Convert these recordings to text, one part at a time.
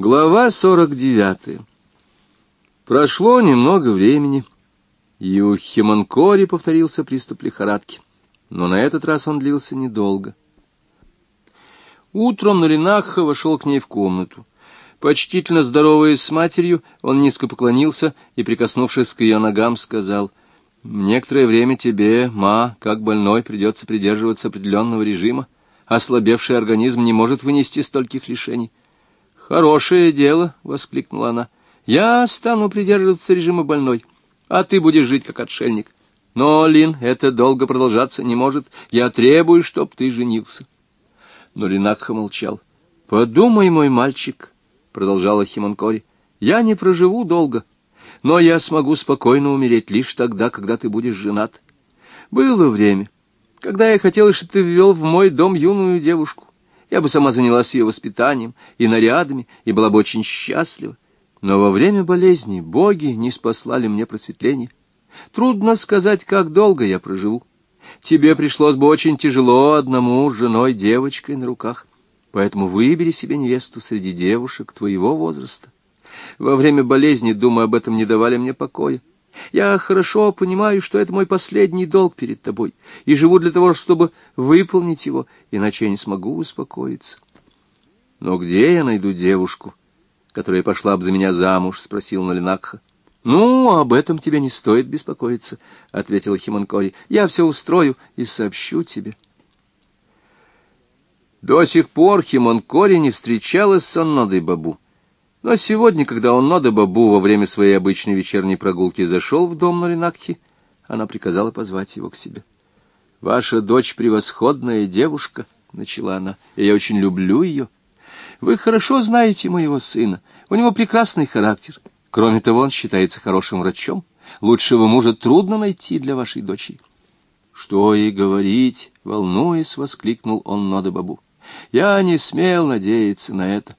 Глава сорок девятая. Прошло немного времени, и у Химанкори повторился приступ лихорадки, но на этот раз он длился недолго. Утром Наринахха вошел к ней в комнату. Почтительно здороваясь с матерью, он низко поклонился и, прикоснувшись к ее ногам, сказал, «Некоторое время тебе, ма, как больной, придется придерживаться определенного режима. Ослабевший организм не может вынести стольких лишений». «Хорошее дело!» — воскликнула она. «Я стану придерживаться режима больной, а ты будешь жить как отшельник. Но, Лин, это долго продолжаться не может. Я требую, чтоб ты женился». Но Линакха молчал. «Подумай, мой мальчик», — продолжала Химанкори, — «я не проживу долго, но я смогу спокойно умереть лишь тогда, когда ты будешь женат. Было время, когда я хотела, чтобы ты ввел в мой дом юную девушку. Я бы сама занялась ее воспитанием и нарядами, и была бы очень счастлива. Но во время болезни боги не спаслали мне просветление. Трудно сказать, как долго я проживу. Тебе пришлось бы очень тяжело одному с женой девочкой на руках. Поэтому выбери себе невесту среди девушек твоего возраста. Во время болезни, думаю, об этом не давали мне покоя. Я хорошо понимаю, что это мой последний долг перед тобой, и живу для того, чтобы выполнить его, иначе я не смогу успокоиться. Но где я найду девушку, которая пошла бы за меня замуж? — спросил Налинакха. — Ну, об этом тебе не стоит беспокоиться, — ответила Химанкори. — Я все устрою и сообщу тебе. — до сих пор Химонкори не встречалась с Оннодой Бабу. Но сегодня, когда Оннода Бабу во время своей обычной вечерней прогулки зашел в дом Норинакхи, она приказала позвать его к себе. «Ваша дочь превосходная девушка», — начала она, — «и я очень люблю ее. Вы хорошо знаете моего сына, у него прекрасный характер. Кроме того, он считается хорошим врачом. Лучшего мужа трудно найти для вашей дочери». «Что и говорить!» — волнуясь, воскликнул он Нода Бабу. Я не смел надеяться на это.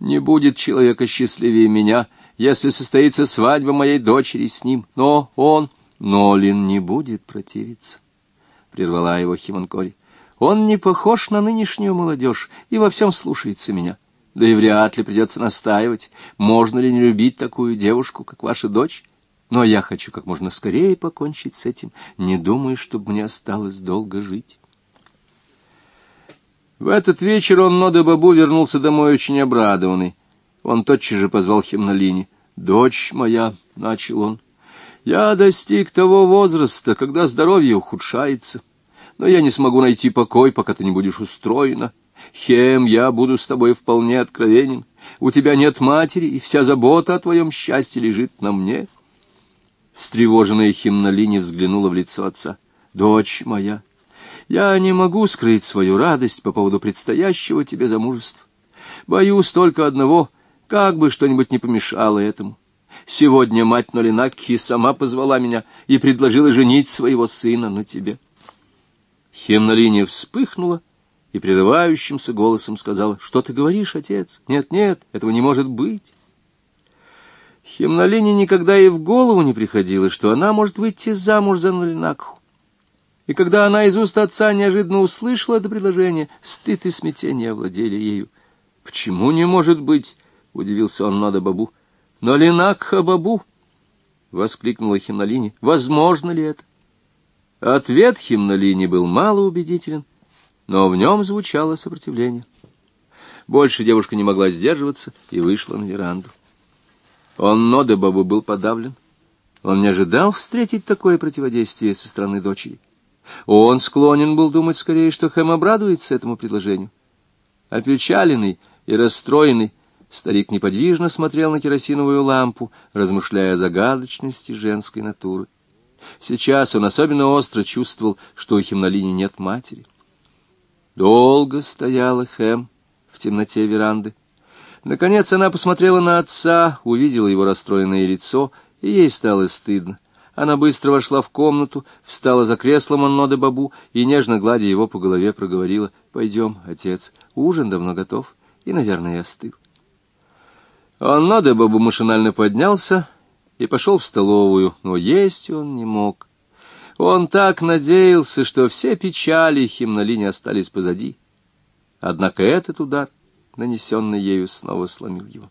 Не будет человека счастливее меня, если состоится свадьба моей дочери с ним. Но он, Нолин, не будет противиться, — прервала его Химанкори. Он не похож на нынешнюю молодежь и во всем слушается меня. Да и вряд ли придется настаивать, можно ли не любить такую девушку, как ваша дочь. Но я хочу как можно скорее покончить с этим. Не думаю, чтобы мне осталось долго жить. В этот вечер он Нода Бабу вернулся домой очень обрадованный. Он тотчас же позвал Химнолини. «Дочь моя», — начал он, — «я достиг того возраста, когда здоровье ухудшается, но я не смогу найти покой, пока ты не будешь устроена. Хем, я буду с тобой вполне откровенен. У тебя нет матери, и вся забота о твоем счастье лежит на мне». Встревоженная Химнолини взглянула в лицо отца. «Дочь моя, я не могу скрыть свою радость по поводу предстоящего тебе замужества. Боюсь только одного, как бы что-нибудь не помешало этому. Сегодня мать Нолинакхи сама позвала меня и предложила женить своего сына на тебе. Хемнолиния вспыхнула и прерывающимся голосом сказала, «Что ты говоришь, отец? Нет, нет, этого не может быть». Хемнолине никогда и в голову не приходило, что она может выйти замуж за Нолинакху. И когда она из уст отца неожиданно услышала это предложение, стыд и смятение овладели ею. — Почему не может быть? — удивился он Нада Бабу. — Но Ленакха Бабу! — воскликнула Химнолини. — Возможно ли это? Ответ Химнолини был малоубедителен, но в нем звучало сопротивление. Больше девушка не могла сдерживаться и вышла на веранду. Он Нода Бабу был подавлен. Он не ожидал встретить такое противодействие со стороны дочери. Он склонен был думать скорее, что Хэм обрадуется этому предложению. Опечаленный и расстроенный, старик неподвижно смотрел на керосиновую лампу, размышляя о загадочности женской натуры. Сейчас он особенно остро чувствовал, что у Химнолини нет матери. Долго стояла Хэм в темноте веранды. Наконец она посмотрела на отца, увидела его расстроенное лицо, и ей стало стыдно. Она быстро вошла в комнату, встала за креслом Аннода Бабу и, нежно гладя его по голове, проговорила, «Пойдем, отец, ужин давно готов и, наверное, остыл». Аннода Бабу машинально поднялся и пошел в столовую, но есть он не мог. Он так надеялся, что все печали Химнолини остались позади. Однако этот удар нанесенный ею, снова сломил его.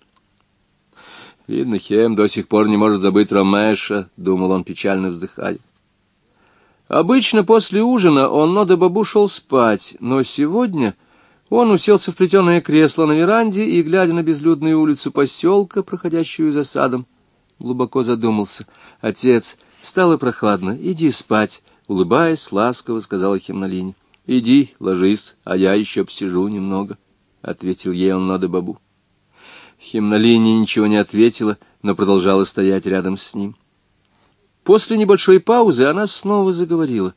«Видно, Хем до сих пор не может забыть Ромеша», — думал он, печально вздыхая. Обычно после ужина он Нода Бабу шел спать, но сегодня он уселся в плетеное кресло на веранде и, глядя на безлюдную улицу поселка, проходящую за садом, глубоко задумался. «Отец, стало прохладно, иди спать», — улыбаясь, ласково сказала Химнолине. «Иди, ложись, а я еще посижу немного», — ответил ей он Нода Бабу. Химнолине ничего не ответила, но продолжала стоять рядом с ним. После небольшой паузы она снова заговорила.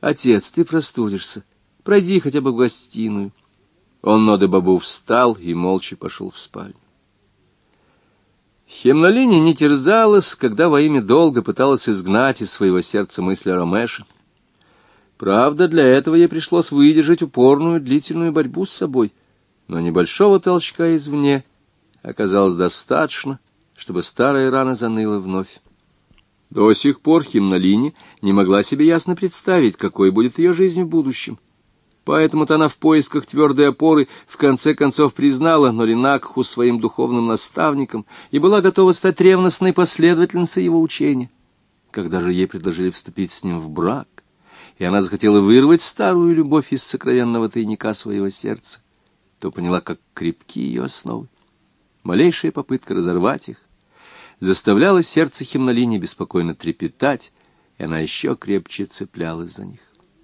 «Отец, ты простудишься. Пройди хотя бы в гостиную». Он, Ноды Бабу, встал и молча пошел в спальню. Хемнолиния не терзалась, когда во имя долга пыталась изгнать из своего сердца мысли о Ромеше. Правда, для этого ей пришлось выдержать упорную длительную борьбу с собой, но небольшого толчка извне оказалось достаточно, чтобы старая рана заныла вновь. До сих пор Химнолине не могла себе ясно представить, какой будет ее жизнь в будущем. Поэтому-то она в поисках твердой опоры в конце концов признала Норинакху своим духовным наставником и была готова стать ревностной последовательницей его учения. Когда же ей предложили вступить с ним в брак, и она захотела вырвать старую любовь из сокровенного тайника своего сердца, то поняла, как крепки ее основы. Малейшая попытка разорвать их заставляла сердце Химнолини беспокойно трепетать, и она еще крепче цеплялась за них.